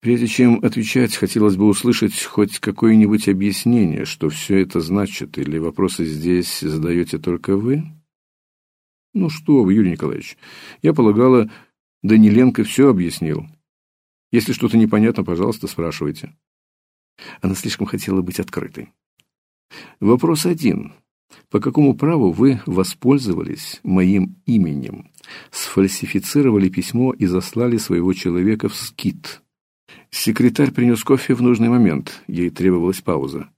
Прежде чем отвечать, хотелось бы услышать хоть какое-нибудь объяснение, что все это значит, или вопросы здесь задаете только вы? Ну что вы, Юрий Николаевич, я полагала, Даниленко все объяснил. Если что-то непонятно, пожалуйста, спрашивайте. Она слишком хотела быть открытой. Вопрос один. По какому праву вы воспользовались моим именем, сфальсифицировали письмо и заслали своего человека в скит? Секретарь принес кофе в нужный момент. Ей требовалась пауза.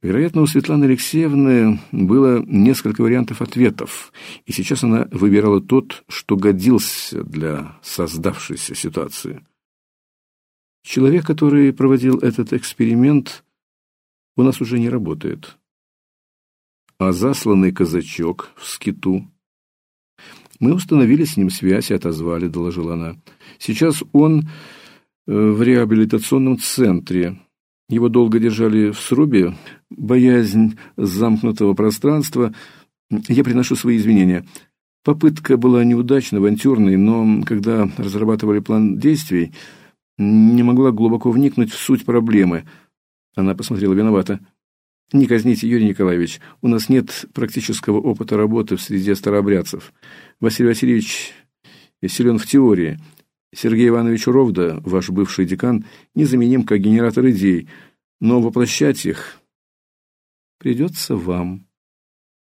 Вероятно, у Светланы Алексеевны было несколько вариантов ответов, и сейчас она выбирала тот, что годился для создавшейся ситуации. Человек, который проводил этот эксперимент, у нас уже не работает. А засланный казачок в скиту. Мы установили с ним связь и отозвали, доложила она. Сейчас он в реабилитационном центре. Его долго держали в срубе, боязнь замкнутого пространства. Я приношу свои извинения. Попытка была неудачной, авантюрной, но когда разрабатывали план действий, не могла глубоко вникнуть в суть проблемы. Она посмотрела виновато. Не казните, Юрий Николаевич, у нас нет практического опыта работы в среде старообрядцев. Василий Васильевич силен в теории. Сергей Иванович Ровда, ваш бывший декан, незаменим как генератор идей, но воплощать их придется вам.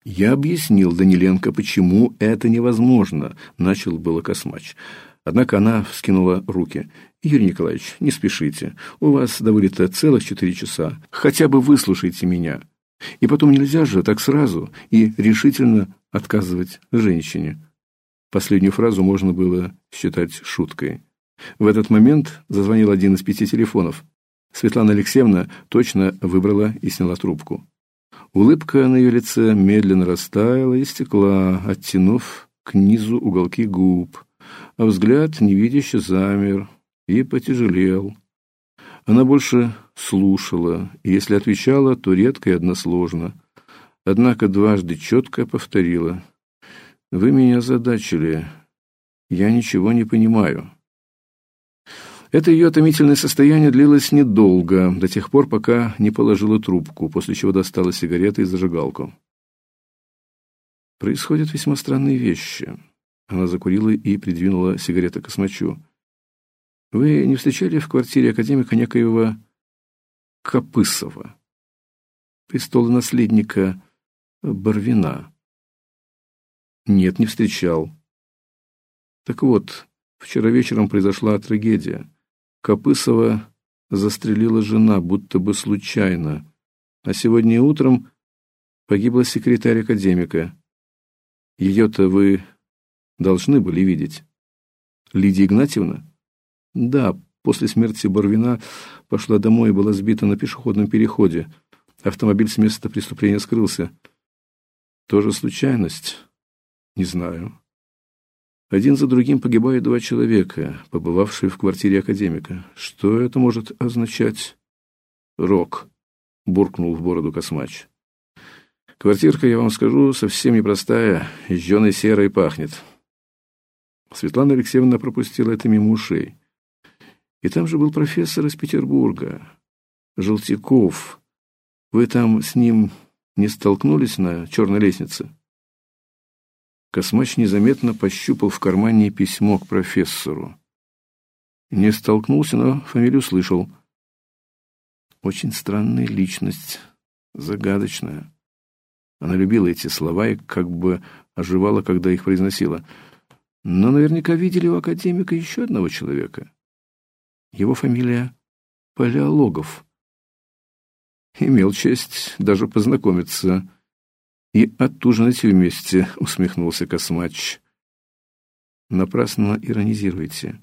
Я объяснил Даниленко, почему это невозможно, начал было Космач. Однако она вскинула руки. Юрий Николаевич, не спешите. У вас до вылета целых четыре часа. Хотя бы выслушайте меня. И потом нельзя же так сразу и решительно отказывать женщине. Последнюю фразу можно было считать шуткой. В этот момент зазвонил один из пяти телефонов. Светлана Алексеевна точно выбрала и сняла трубку. Улыбка на ее лице медленно растаяла и стекла, оттянув к низу уголки губ, а взгляд невидяще замер и потяжелел. Она больше слушала, и если отвечала, то редко и односложно. Однако дважды четко повторила. «Вы меня задачили. Я ничего не понимаю». Это ее томительное состояние длилось недолго, до тех пор, пока не положила трубку, после чего достала сигареты и зажигалку. Происходят весьма странные вещи. Она закурила и придвинула сигареты к космачу. Вы не встречали в квартире академика некоего Копысова, наследника Барвина? Нет, не встречал. Так вот, вчера вечером произошла трагедия. Копысова застрелила жена, будто бы случайно, а сегодня утром погибла секретарь академика. Ее-то вы должны были видеть. Лидия Игнатьевна? Да, после смерти Барвина пошла домой и была сбита на пешеходном переходе. Автомобиль с места преступления скрылся. Тоже случайность? Не знаю. Один за другим погибают два человека, побывавшие в квартире академика. Что это может означать? Рок, буркнул в бороду Космач. Квартирка, я вам скажу, совсем непростая, жженой серой пахнет. Светлана Алексеевна пропустила это мимо ушей. И там же был профессор из Петербурга, Желтяков. Вы там с ним не столкнулись на черной лестнице? Космач незаметно пощупал в кармане письмо к профессору. Не столкнулся, но фамилию слышал. Очень странная личность, загадочная. Она любила эти слова и как бы оживала, когда их произносила. Но наверняка видели у академика еще одного человека. Его фамилия Палеологов. Имел честь даже познакомиться и отужинать вместе, усмехнулся Космач. Напрасно иронизируете.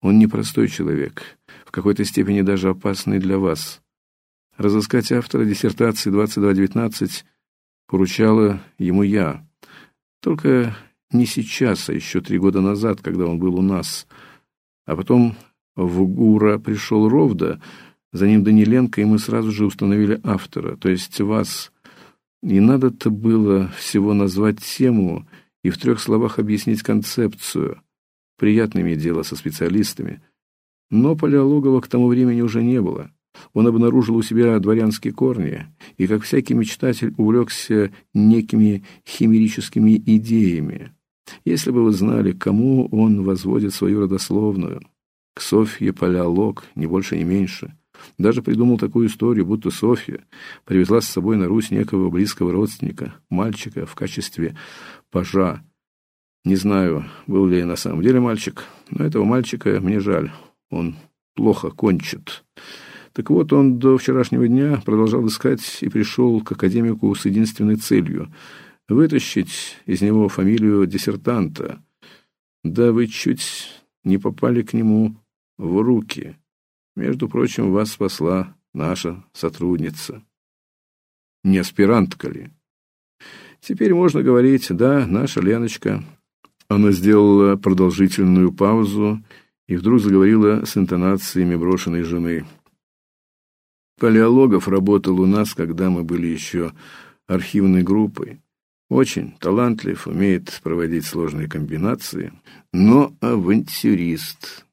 Он непростой человек, в какой-то степени даже опасный для вас. Разыскать автора диссертации 2219 поручала ему я. Только не сейчас, а еще три года назад, когда он был у нас. А потом в ГУРа пришел Ровда, за ним Даниленко, и мы сразу же установили автора, то есть вас. И надо-то было всего назвать тему и в трех словах объяснить концепцию. Приятно иметь дело со специалистами. Но Палеологова к тому времени уже не было. Он обнаружил у себя дворянские корни и, как всякий мечтатель, увлекся некими химерическими идеями. Если бы вы знали, кому он возводит свою родословную, к Софье Палеолог, ни больше, ни меньше. Даже придумал такую историю, будто Софья привезла с собой на Русь некого близкого родственника, мальчика, в качестве пажа. Не знаю, был ли на самом деле мальчик, но этого мальчика мне жаль. Он плохо кончит. Так вот, он до вчерашнего дня продолжал искать и пришел к академику с единственной целью — вытащить из него фамилию диссертанта. Да вы чуть не попали к нему в руки. Между прочим, вас спасла наша сотрудница. Не аспирантка ли? Теперь можно говорить, да, наша Леночка. Она сделала продолжительную паузу и вдруг заговорила с интонациями брошенной жены. Палеологов работал у нас, когда мы были еще архивной группой. Очень талантлив, умеет проводить сложные комбинации, но авантюрист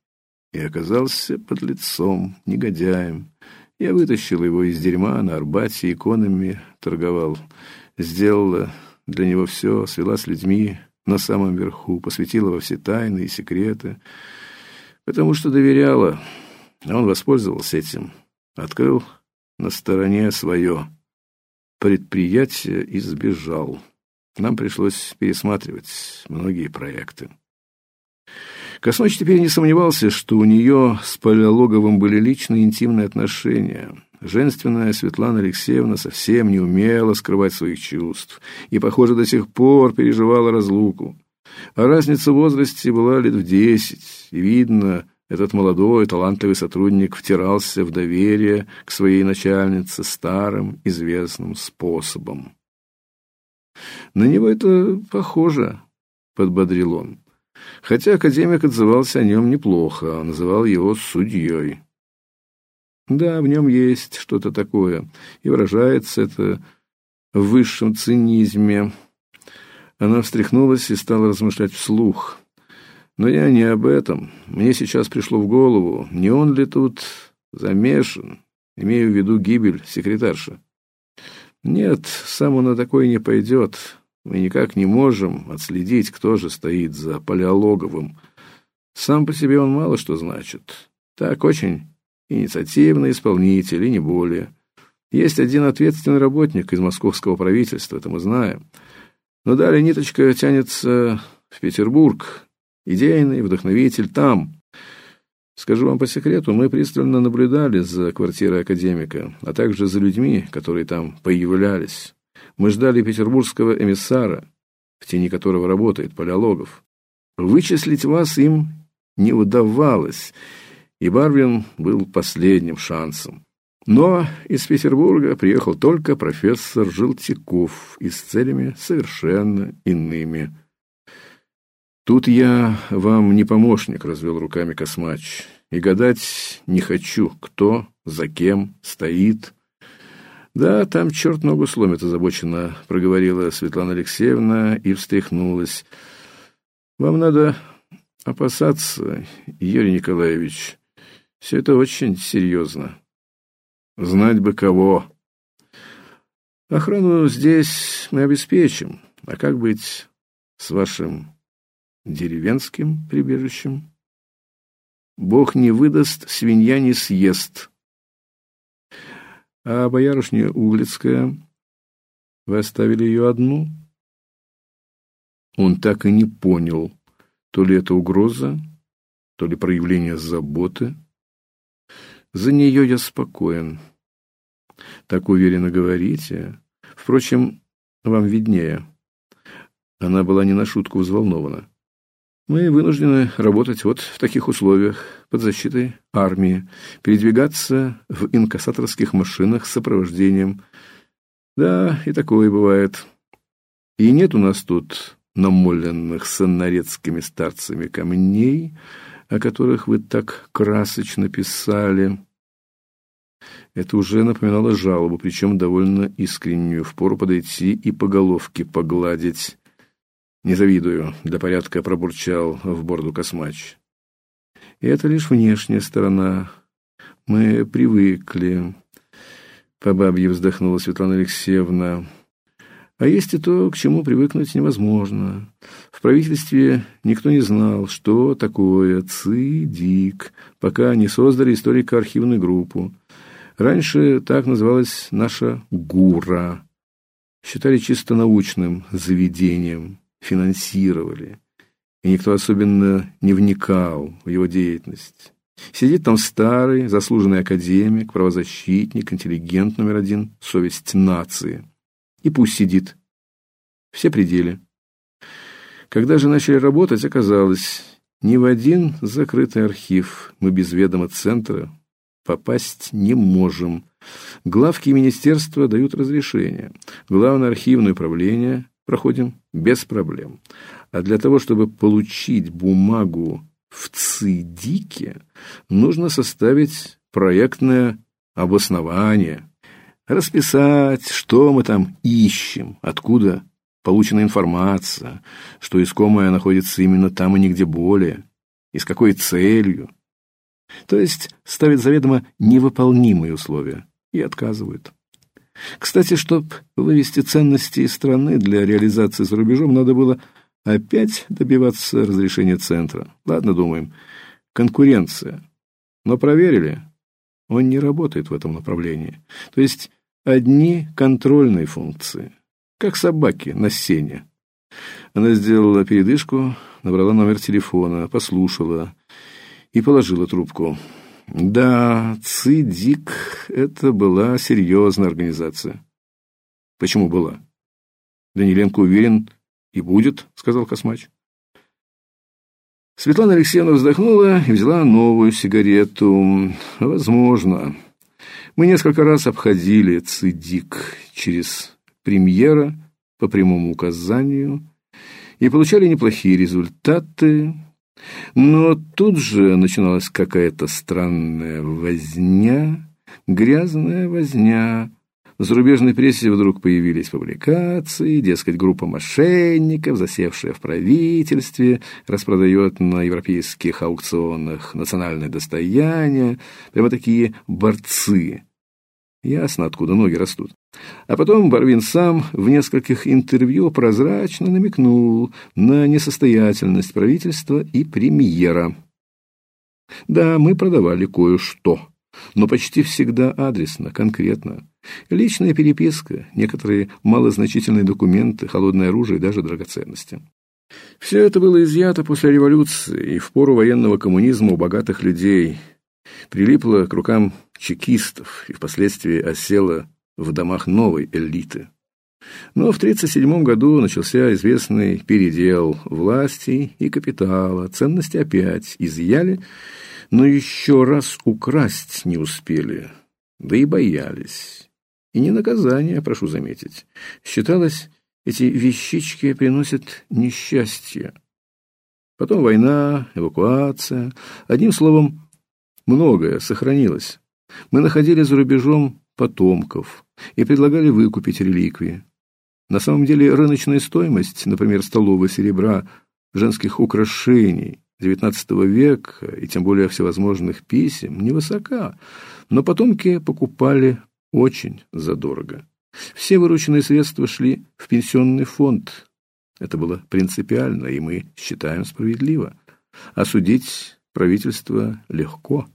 и оказался под лицом, негодяем. Я вытащил его из дерьма, на Арбате иконами торговал. Сделала для него все, свела с людьми на самом верху, посвятила во все тайны и секреты, потому что доверяла, а он воспользовался этим, открыл на стороне свое предприятие и сбежал. Нам пришлось пересматривать многие проекты. Космач теперь не сомневался, что у нее с Палеологовым были личные интимные отношения. Женственная Светлана Алексеевна совсем не умела скрывать своих чувств и, похоже, до сих пор переживала разлуку. А разница в возрасте была лет в десять, и видно, этот молодой, талантливый сотрудник втирался в доверие к своей начальнице старым, известным способом. На него это похоже, подбодрил он. Хотя академик отзывался о нем неплохо, называл его судьей. Да, в нем есть что-то такое, и выражается это в высшем цинизме. Она встряхнулась и стала размышлять вслух. Но я не об этом. Мне сейчас пришло в голову, не он ли тут замешан, имею в виду гибель секретарши. Нет, сам он на такое не пойдет. Мы никак не можем отследить, кто же стоит за Палеологовым. Сам по себе он мало что значит. Так, очень инициативный исполнитель, и не более. Есть один ответственный работник из московского правительства, это мы знаем. Но далее ниточка тянется в Петербург. Идейный вдохновитель там. Скажу вам по секрету, мы пристально наблюдали за квартирой академика, а также за людьми, которые там появлялись. Мы ждали петербургского эмиссара, в тени которого работает Палеологов. Вычислить вас им не удавалось, и Барвин был последним шансом. Но из Петербурга приехал только профессор Желтяков и с целями совершенно иными. Тут я вам не помощник, развел руками Космач. И гадать не хочу, кто за кем стоит. Да, там черт ногу сломит, озабоченно проговорила Светлана Алексеевна и встряхнулась. Вам надо опасаться, Юрий Николаевич. Все это очень серьезно. Знать бы кого. Охрану здесь мы обеспечим. А как быть с вашим деревенским прибежищем? Бог не выдаст, свинья не съест. А боярышня Углицкая, вы оставили ее одну? Он так и не понял, то ли это угроза, то ли проявление заботы. За нее я спокоен. Так уверенно говорите. Впрочем, вам виднее. Она была не на шутку взволнована. Мы вынуждены работать вот в таких условиях, под защитой армии, передвигаться в инкассаторских машинах с сопровождением. Да, и такое бывает. И нет у нас тут намоленных саннарецкими старцами камней, о которых вы так красочно писали. Это уже напоминало жалобу, причем довольно искреннюю. Впору подойти и по головке погладить. Не завидую, для порядка пробурчал в борду космач. И это лишь внешняя сторона. Мы привыкли. По бабье вздохнула Светлана Алексеевна. А есть и то, к чему привыкнуть невозможно. В правительстве никто не знал, что такое ЦИДИК, пока не создали историко-архивную группу. Раньше так называлась наша ГУРа. Считали чисто научным заведением, финансировали. И никто особенно не вникал в его деятельность. Сидит там старый, заслуженный академик, правозащитник, интеллигент номер один, совесть нации – и пусть сидит. Все пределы. Когда же начали работать, оказалось, ни в один закрытый архив мы без ведома центра попасть не можем. Главки министерства дают разрешение. Главное архивное управление проходим без проблем. А для того, чтобы получить бумагу в ЦИДИКе, нужно составить проектное обоснование, расписать, что мы там ищем, откуда получена информация, что искомое находится именно там и нигде более, и с какой целью. То есть ставят заведомо невыполнимые условия и отказывают. Кстати, чтобы вывести ценности из страны для реализации за рубежом, надо было опять добиваться разрешения центра. Ладно, думаем, конкуренция. Но проверили, он не работает в этом направлении. То есть одни контрольные функции, как собаки на сене. Она сделала передышку, набрала номер телефона, послушала и положила трубку. Да, ЦИДИК — это была серьезная организация. Почему была? Даниленко уверен, и будет, сказал Космач. Светлана Алексеевна вздохнула и взяла новую сигарету. Возможно. Мы несколько раз обходили ЦИДИК через премьера по прямому указанию и получали неплохие результаты, но тут же начиналась какая-то странная возня, грязная возня, в зарубежной прессе вдруг появились публикации, дескать, группа мошенников, засевшая в правительстве, распродает на европейских аукционах национальное достояние, прямо такие борцы. Ясно, откуда ноги растут. А потом Барвин сам в нескольких интервью прозрачно намекнул на несостоятельность правительства и премьера. Да, мы продавали кое-что но почти всегда адресно, конкретно. Личная переписка, некоторые малозначительные документы, холодное оружие и даже драгоценности. Все это было изъято после революции и в пору военного коммунизма у богатых людей, прилипло к рукам чекистов и впоследствии осело в домах новой элиты. Но в 1937 году начался известный передел власти и капитала, ценности опять изъяли, но еще раз украсть не успели, да и боялись. И не наказание, прошу заметить. Считалось, эти вещички приносят несчастье. Потом война, эвакуация. Одним словом, многое сохранилось. Мы находили за рубежом потомков и предлагали выкупить реликвии. На самом деле рыночная стоимость, например, столового серебра, женских украшений, XIX века, и тем более всевозможных писем, невысока, но потомки покупали очень задорого. Все вырученные средства шли в пенсионный фонд. Это было принципиально, и мы считаем справедливо. Осудить правительство легко.